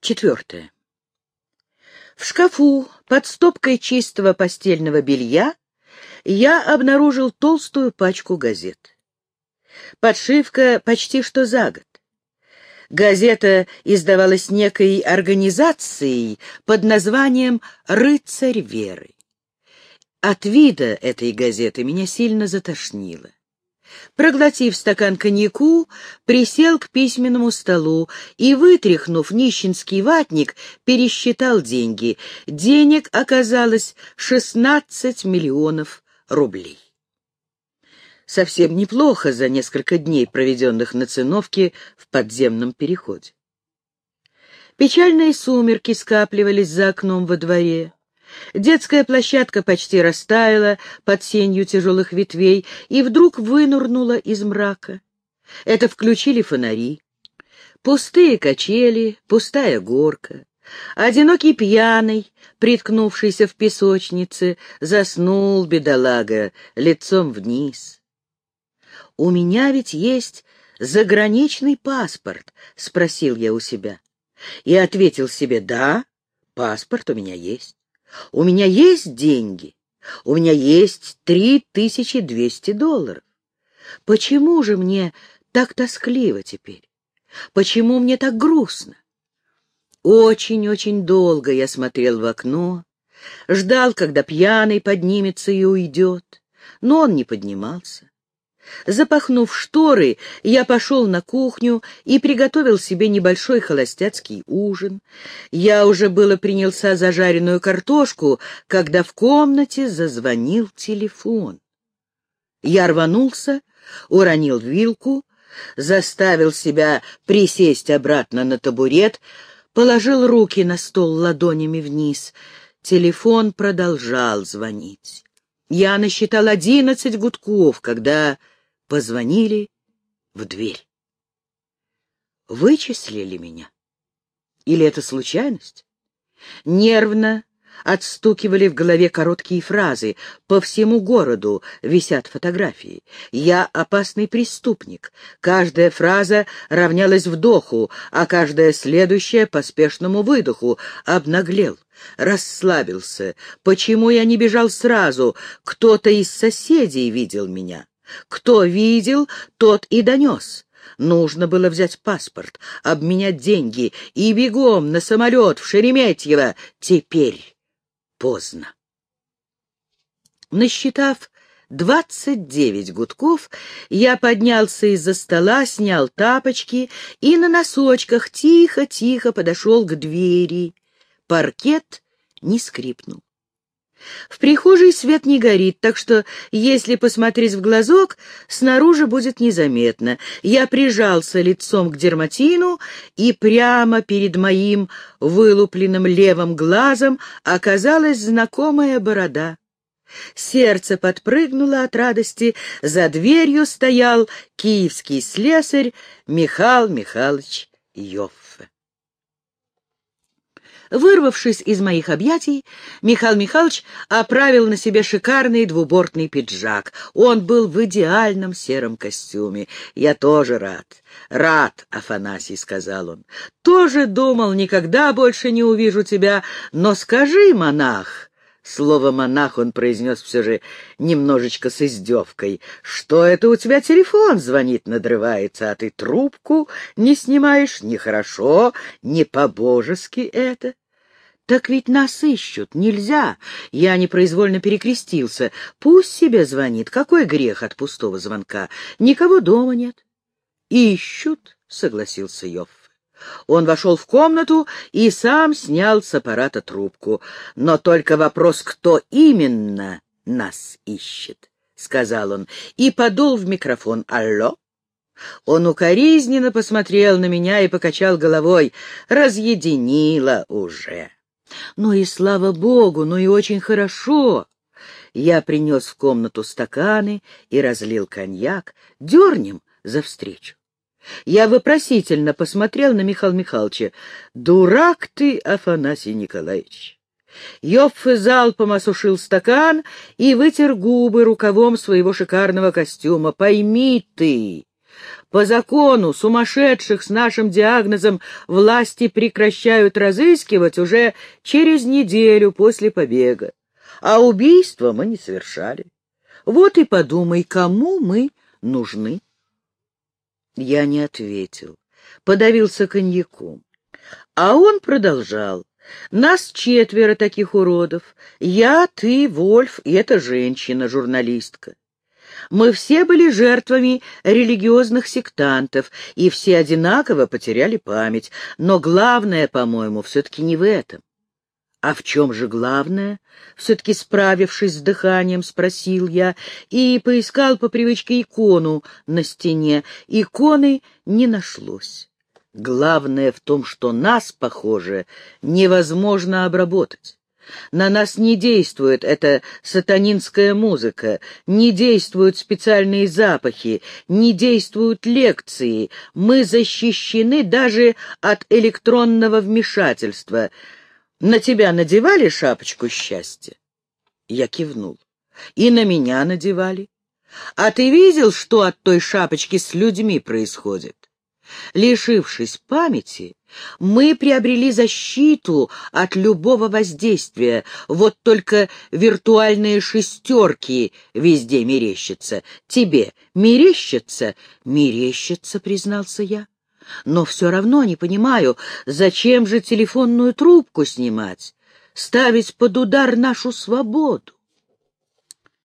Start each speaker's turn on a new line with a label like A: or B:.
A: Четвертое. В шкафу под стопкой чистого постельного белья я обнаружил толстую пачку газет. Подшивка почти что за год. Газета издавалась некой организацией под названием «Рыцарь веры». От вида этой газеты меня сильно затошнило. Проглотив стакан коньяку, присел к письменному столу и, вытряхнув нищенский ватник, пересчитал деньги. Денег оказалось шестнадцать миллионов рублей. Совсем неплохо за несколько дней, проведенных на циновке в подземном переходе. Печальные сумерки скапливались за окном во дворе. Детская площадка почти растаяла под сенью тяжелых ветвей и вдруг вынурнула из мрака. Это включили фонари. Пустые качели, пустая горка. Одинокий пьяный, приткнувшийся в песочнице, заснул, бедолага, лицом вниз. «У меня ведь есть заграничный паспорт?» — спросил я у себя. И ответил себе, «Да, паспорт у меня есть». У меня есть деньги. У меня есть три тысячи двести долларов. Почему же мне так тоскливо теперь? Почему мне так грустно? Очень-очень долго я смотрел в окно, ждал, когда пьяный поднимется и уйдет, но он не поднимался. Запахнув шторы, я пошел на кухню и приготовил себе небольшой холостяцкий ужин. Я уже было принялся за жареную картошку, когда в комнате зазвонил телефон. Я рванулся, уронил вилку, заставил себя присесть обратно на табурет, положил руки на стол ладонями вниз. Телефон продолжал звонить. Я насчитал одиннадцать гудков, когда позвонили в дверь. Вычислили меня? Или это случайность? Нервно отстукивали в голове короткие фразы. По всему городу висят фотографии. «Я опасный преступник». Каждая фраза равнялась вдоху, а каждая следующая — поспешному выдоху. Обнаглел, расслабился. Почему я не бежал сразу? Кто-то из соседей видел меня. Кто видел, тот и донес. Нужно было взять паспорт, обменять деньги и бегом на самолет в Шереметьево. Теперь поздно. Насчитав двадцать девять гудков, я поднялся из-за стола, снял тапочки и на носочках тихо-тихо подошел к двери. Паркет не скрипнул. В прихожей свет не горит, так что, если посмотреть в глазок, снаружи будет незаметно. Я прижался лицом к дерматину, и прямо перед моим вылупленным левым глазом оказалась знакомая борода. Сердце подпрыгнуло от радости, за дверью стоял киевский слесарь Михаил Михайлович Йов. Вырвавшись из моих объятий, Михаил Михайлович оправил на себе шикарный двубортный пиджак. Он был в идеальном сером костюме. «Я тоже рад». «Рад, Афанасий», — сказал он. «Тоже думал, никогда больше не увижу тебя. Но скажи, монах...» Слово «монах» он произнес все же немножечко с издевкой. «Что это у тебя телефон звонит, надрывается, а ты трубку не снимаешь? Нехорошо, не по-божески это». «Так ведь нас ищут, нельзя!» Я непроизвольно перекрестился. «Пусть себе звонит, какой грех от пустого звонка? Никого дома нет». «Ищут», — согласился Йофф. Он вошел в комнату и сам снял с аппарата трубку. «Но только вопрос, кто именно нас ищет», — сказал он, и подул в микрофон. «Алло?» Он укоризненно посмотрел на меня и покачал головой. «Разъединила уже». Ну и слава богу, ну и очень хорошо. Я принес в комнату стаканы и разлил коньяк. Дернем за встречу. Я вопросительно посмотрел на Михаила Михайловича. «Дурак ты, Афанасий Николаевич!» Йоффе залпом осушил стакан и вытер губы рукавом своего шикарного костюма. «Пойми ты, По закону сумасшедших с нашим диагнозом власти прекращают разыскивать уже через неделю после побега. А убийства мы не совершали. Вот и подумай, кому мы нужны. Я не ответил, подавился коньяком. А он продолжал. Нас четверо таких уродов. Я, ты, Вольф и эта женщина, журналистка. Мы все были жертвами религиозных сектантов, и все одинаково потеряли память. Но главное, по-моему, все-таки не в этом. «А в чем же главное?» — все-таки справившись с дыханием, спросил я и поискал по привычке икону на стене. Иконы не нашлось. Главное в том, что нас, похоже, невозможно обработать. На нас не действует эта сатанинская музыка, не действуют специальные запахи, не действуют лекции. Мы защищены даже от электронного вмешательства. На тебя надевали шапочку счастья? Я кивнул. И на меня надевали. А ты видел, что от той шапочки с людьми происходит? Лишившись памяти, мы приобрели защиту от любого воздействия, вот только виртуальные шестерки везде мерещатся. Тебе мерещатся? Мерещатся, признался я. Но все равно не понимаю, зачем же телефонную трубку снимать, ставить под удар нашу свободу?